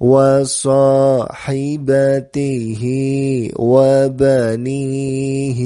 وصاحبته وبنيه